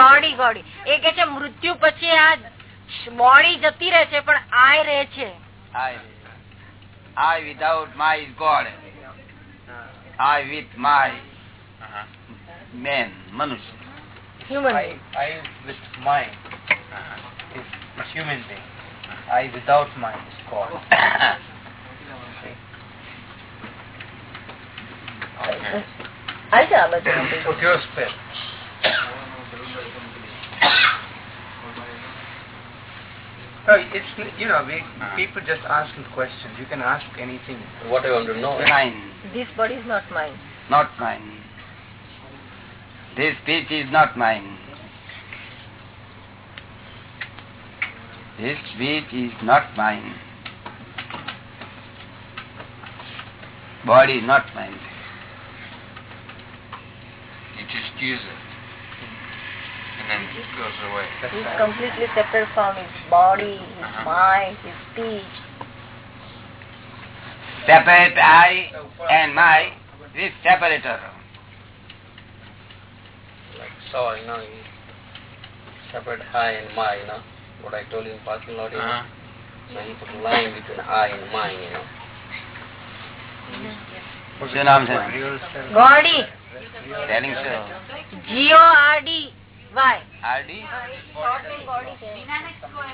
ગોડી ગોડી એ કે છે મૃત્યુ પછી આ બોડી જતી રહે છે પણ આય રહે છે I, I without my is God. I with my Uh-huh. man, manush. Human. I, I with mind uh-huh. is human being. I without mind is God. I got it. Okay, your spell. No, it's you know we, uh-huh. people just ask questions. You can ask anything. What I want to know. Mine. This body is not mine. Not mine. This speech is not mine. This speech is not mine. Body is not mine. You just use it, and then it goes away. He is completely separate from his body, his Uh-huh. mind, his speech. Separate I and my with separator. Saw, you know, he separate I and my, you know, what I told you in parking lot, you know. Uh-huh. So he put a line between I and my, you know. શું નામ છે. ગોડી Telling so. G O R D Y RD?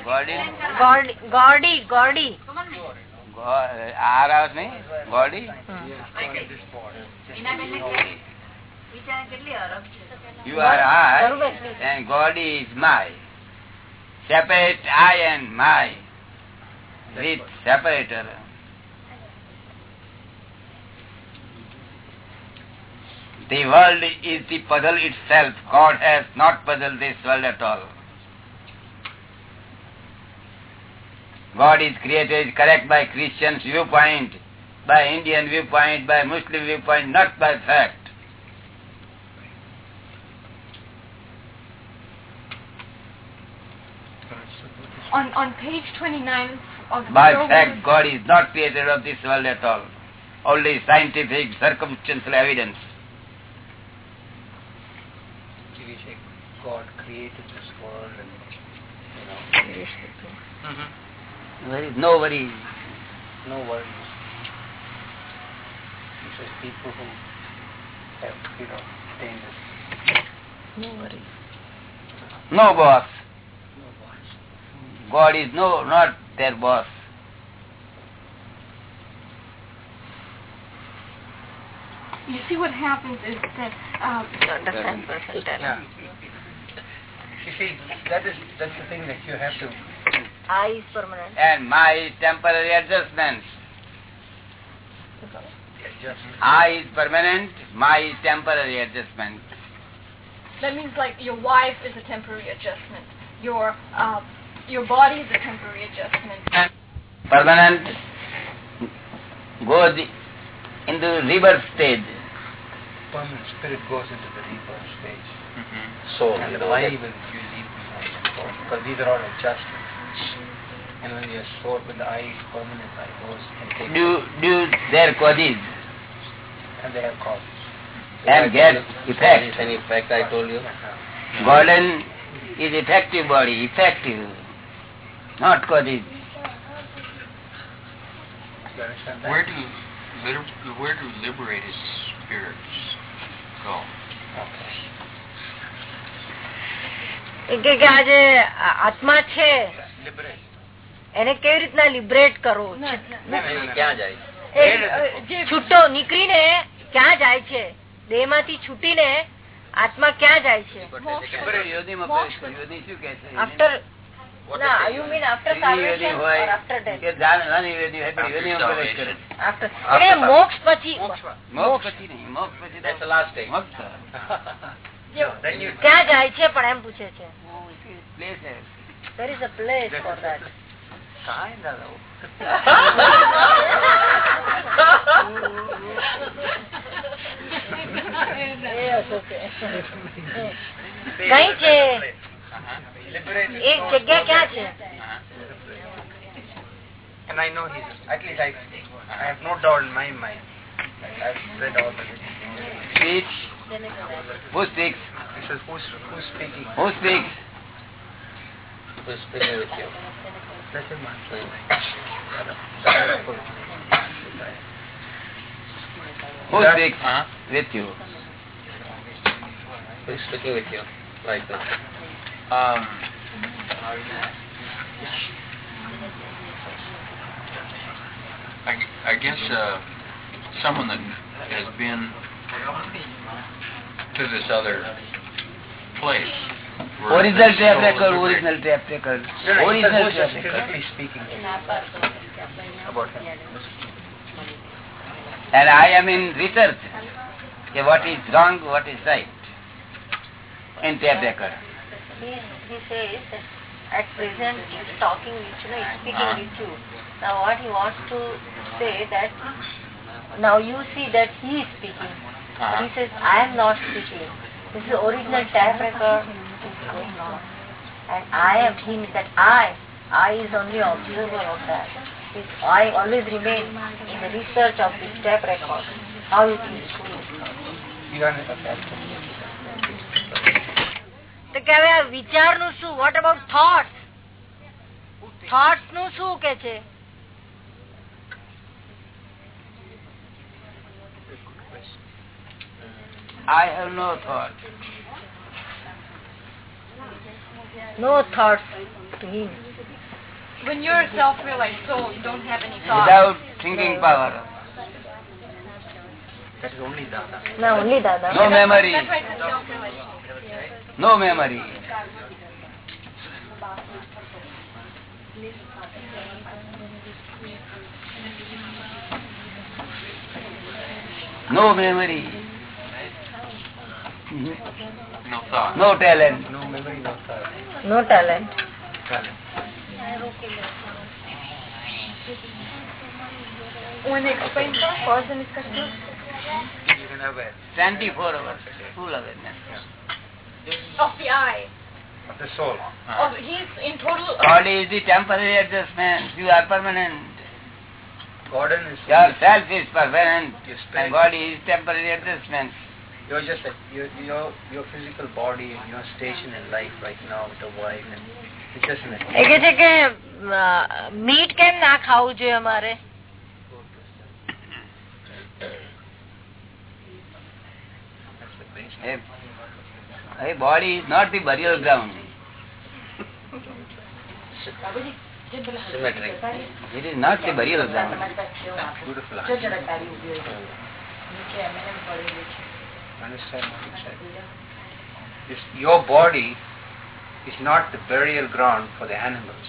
Body? ગોડી ગોડી ગોડી R out નહીં? Body? You are I and God is my. Separate I and my with separator. The world is the puzzle itself. God has not puzzled this world at all. God is created is correct by Christian's viewpoint, by Indian viewpoint, by Muslim viewpoint, not by fact. On on page 29 of By fact, words- God is not creator of this world at all. Only scientific, circumstantial evidence. We say God created this world and you know There is no worry. no worries. He says people who have you know attained this No boss. No worries. God is no, not their boss. you see what happens is that um, understand person tell. Yeah. You see, that is that's the thing that you have to I is permanent. And my temporary adjustments. adjust. I is permanent, my is temporary adjustment. that means like your wife is a temporary adjustment. Your uh, your body is a temporary adjustment. And Permanent goes into rebirth stage. Permanent spirit goes into the rebirth stage. Mm-hmm. So, and you the know, body that- will you leave behind because these are all adjustments. And when your soul, with the eye is permanent, eye goes and takes Do, do their causes and they have causes. and get effect. any fact I told you? Golden is effective body, effective, not. You? Where do liber- where do liberated spirits go? Okay. કે કે આ જે આ- આત્મા છે. એને કેવી રીતના લિબરેટ કરવો? ક્યાં જાય? છૂટો નીકળીને ક્યાં જાય છે? દેહમાંથી છૂટીને આત્મા ક્યાં જાય છે? આફ્ટર ક્યાં જાય છે પણ એમ પૂછે છે કાંઈ છે. કઈ છે liberated એક soul. જગ્યા ક્યાં છે And I know he's, at least I, I have no doubt in my mind. I've read all the Speech. Who speaks? He says, who's, who's speaking? Who speaks? Who's speaking with you? That's him. Who That- speaks with you? Who's speaking with you right now? Um, I, I guess uh, someone that has been to this other place. where Original the tape record, original tape record. No, no, he says Original tape record. speaking about him. And I am in research. Okay, what is wrong, what is right. In tape record. He, he says that at present he is talking with you, know, he is speaking Uh-huh. with you. Now what he wants to say that now you see that he is speaking. But Uh-huh. he says I am not speaking. This is original tape record is going on. And I am him that I I is only observer of that. I always remain in the research of this tape record. How it is going. You are તો કે હવે આ વિચારનું શું what about thoughts thoughts નું શું કે છે I have no thought. No thoughts to him When you're a self-realized soul, you don't have any thoughts. Without thinking power. That is only Dada. ના only Dada No memory. That's why it's a self-realized. no memory. No memory. No thought. No talent. No memory, no thought. No talent. Talent. When explain and effect. You can have it. 24 hours. Full awareness. Yeah Of the eye. of the soul. Of, he's in total. Body is the temporary adjustment. You are permanent. Gordon is Yourself is permanent. your And spirit. body is temporary adjustment. You're just a, your your your physical body and your station in life right now with a wife and it's just an એ કે છે કે meet કેમ ના ખાવું જોઈએ અમારે Body not the burial ground. It is not the burial ground. Your body is not the burial ground for the animals.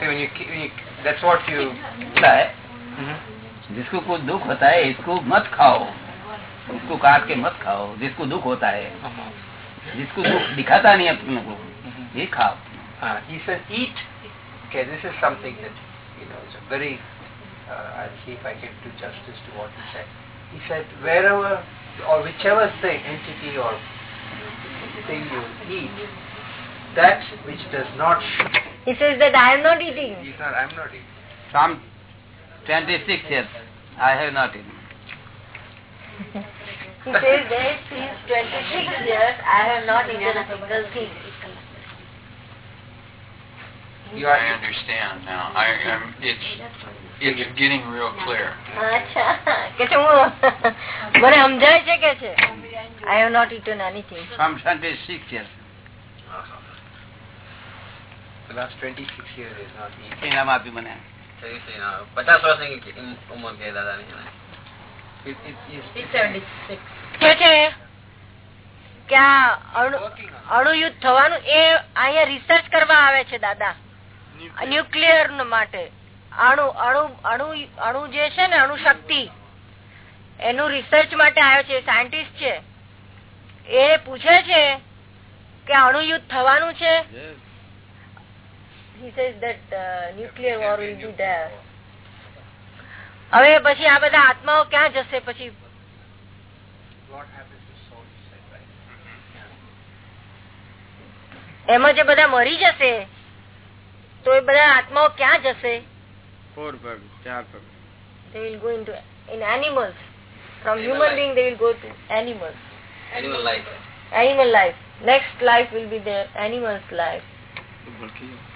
See, when you, when you, that's what you. Mm -hmm. जिसको कुछ दुख होता है इसको मत खाओ उसको काट के मत खाओ जिसको दुख होता है जिसको दुख दिखाता नहीं अपने को ये खाओ Uh, he said, eat. Okay, this is something that, you know, is a very, uh, I'll see if I can do justice to what he said. He said, wherever or whichever thing, entity or thing you eat, that which does not, He says that I am not eating. he's not, I'm not eating. From 26 years I have not eaten. He says that since 26 years I have not eaten a single thing. You I are, understand now. I, I'm, it's it's getting real clear. અચ્છા કે છે હું મને સમજાય છે કે છે I have not eaten anything. From 26 years. the last 26 years is not eating. ઇનામ આપ્યું મને પચાસ વર્ષની ઉંમર કે દાદાની અણુયુદ્ધ થવાનું એ અહીંયા રિસર્ચ કરવા આવે છે દાદા. ન્યુક્લિયર માટે. અણુ અણુ અણુ અણુ જે છે ને અણુ શક્તિ એનું રિસર્ચ માટે આવ્યો છે સાયન્ટિસ્ટ છે. એ પૂછે છે કે અણુયુદ્ધ થવાનું છે? He says that uh, nuclear war will be there. હવે પછી આ બધા આત્માઓ ક્યાં જશે પછી What happens to soul? you said, right? એમાં જે બધા મરી જશે તો એ બધા આત્માઓ ક્યાં જશે ફોર પગ ચાર પગ they will go into in animals from human being they will go to animals animal life animal life next life will be their animals life and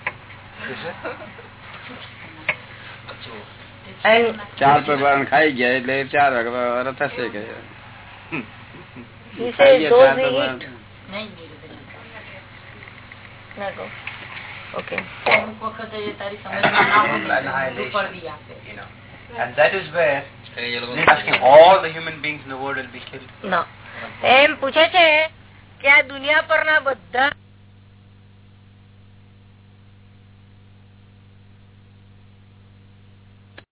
ચાર પગ વાળાને ખાઈ ગયા એટલે ચાર વાર થશે કે he ખાઈ says ગયા those ચાર who પગ eat વાળા. ના go okay Annihilation, you know. And that is where asking all the human beings in the world will be killed. ના એમ પૂછે છે કે આ દુનિયા પરના બધા